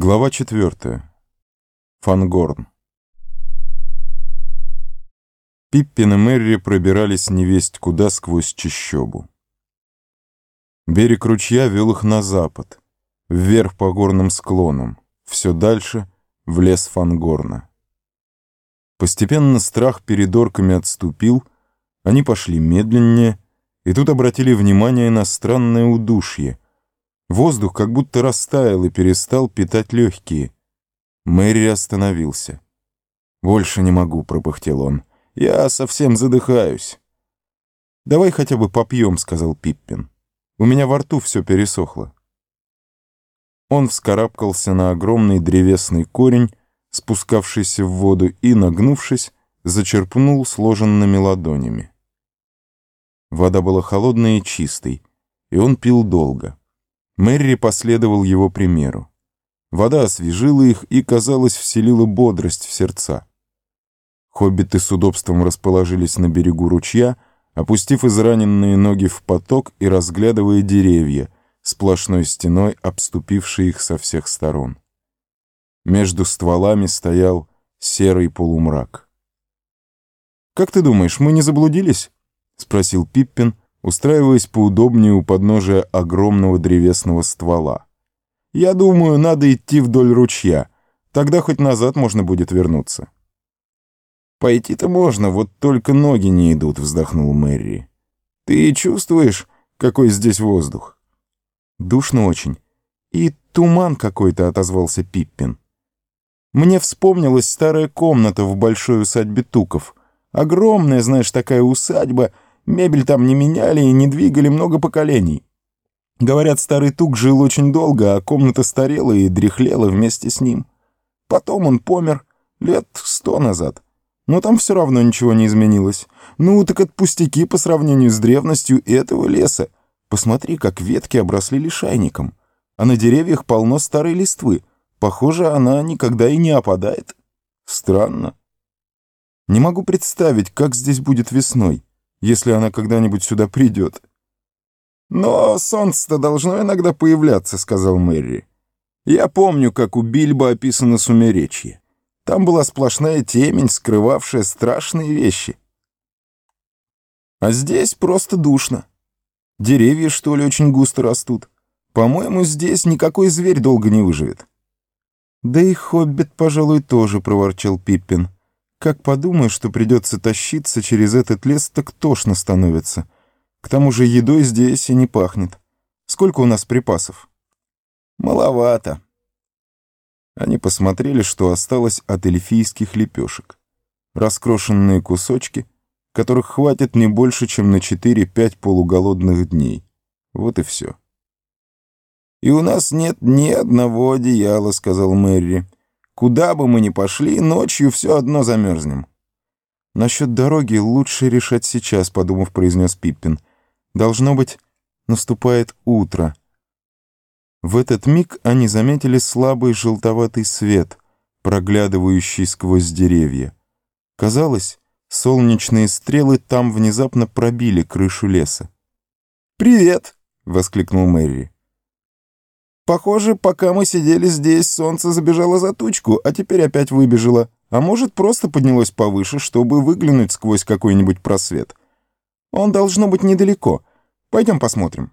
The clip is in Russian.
Глава четвертая. Фангорн. Пиппин и Мэри пробирались невесть куда сквозь чащобу. Берег ручья вел их на запад, вверх по горным склонам, все дальше в лес Фангорна. Постепенно страх перед орками отступил, они пошли медленнее, и тут обратили внимание на странное удушье — Воздух как будто растаял и перестал питать легкие. Мэри остановился. «Больше не могу», — пропыхтел он. «Я совсем задыхаюсь». «Давай хотя бы попьем», — сказал Пиппин. «У меня во рту все пересохло». Он вскарабкался на огромный древесный корень, спускавшийся в воду, и, нагнувшись, зачерпнул сложенными ладонями. Вода была холодной и чистой, и он пил долго. Мэри последовал его примеру. Вода освежила их и, казалось, вселила бодрость в сердца. Хоббиты с удобством расположились на берегу ручья, опустив израненные ноги в поток и разглядывая деревья, сплошной стеной обступившие их со всех сторон. Между стволами стоял серый полумрак. «Как ты думаешь, мы не заблудились?» — спросил Пиппин, устраиваясь поудобнее у подножия огромного древесного ствола. «Я думаю, надо идти вдоль ручья. Тогда хоть назад можно будет вернуться». «Пойти-то можно, вот только ноги не идут», — вздохнул Мэри. «Ты чувствуешь, какой здесь воздух?» «Душно очень. И туман какой-то», — отозвался Пиппин. «Мне вспомнилась старая комната в большой усадьбе Туков. Огромная, знаешь, такая усадьба — Мебель там не меняли и не двигали много поколений. Говорят, старый тук жил очень долго, а комната старела и дряхлела вместе с ним. Потом он помер лет сто назад. Но там все равно ничего не изменилось. Ну, так это пустяки по сравнению с древностью этого леса. Посмотри, как ветки обросли лишайником. А на деревьях полно старой листвы. Похоже, она никогда и не опадает. Странно. Не могу представить, как здесь будет весной если она когда-нибудь сюда придет. «Но солнце-то должно иногда появляться», — сказал Мэри. «Я помню, как у Бильбо описано сумеречье. Там была сплошная темень, скрывавшая страшные вещи. А здесь просто душно. Деревья, что ли, очень густо растут. По-моему, здесь никакой зверь долго не выживет». «Да и хоббит, пожалуй, тоже», — проворчал Пиппин. Как подумаю, что придется тащиться через этот лес, так тошно становится. К тому же едой здесь и не пахнет. Сколько у нас припасов? Маловато. Они посмотрели, что осталось от эльфийских лепешек. Раскрошенные кусочки, которых хватит не больше, чем на 4-5 полуголодных дней. Вот и все. «И у нас нет ни одного одеяла», — сказал Мэри. Куда бы мы ни пошли, ночью все одно замерзнем. «Насчет дороги лучше решать сейчас», — подумав, произнес Пиппин. «Должно быть, наступает утро». В этот миг они заметили слабый желтоватый свет, проглядывающий сквозь деревья. Казалось, солнечные стрелы там внезапно пробили крышу леса. «Привет!» — воскликнул Мэри. Похоже, пока мы сидели здесь, солнце забежало за тучку, а теперь опять выбежало. А может, просто поднялось повыше, чтобы выглянуть сквозь какой-нибудь просвет. Он должно быть недалеко. Пойдем посмотрим.